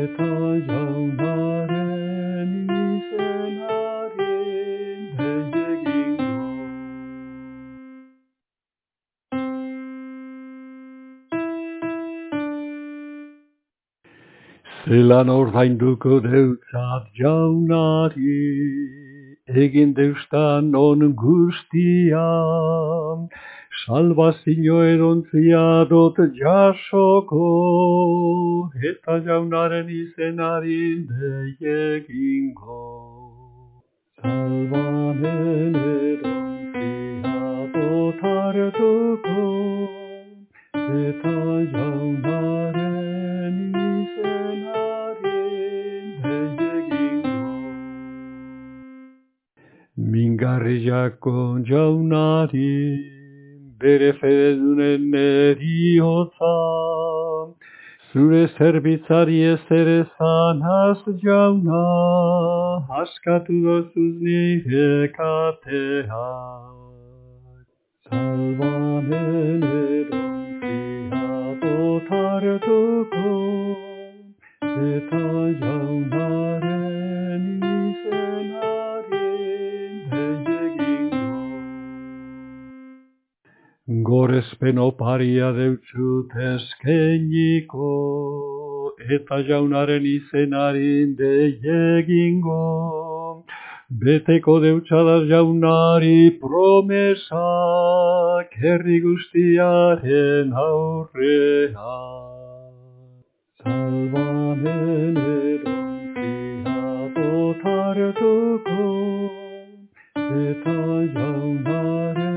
Yatacağım haremi sen harim o Zelan ordainduko deutzat jaunari Egin deustan on guztian salvazio erontzia dot jasoko, eta jaunaren izenari deiegingo. Salvanen erontzia dot hartuko, eta jaunaren izenaren deiegingo. Mingarri jakon jaunari, bere fededunen eriotza, zure zerbitzari ez ere zanaz jauna, askatu dozuz nire kateak. Salvanen erontzia dot hartuko, eta jaunaren Gorezpen oparia deutzut eskeniko, eta jaunaren izenaren deiegingo. Beteko deutxadaz jaunari promesak herri guztiaren aurrean. Salvanen erontzia dot hartuko, eta jaunaren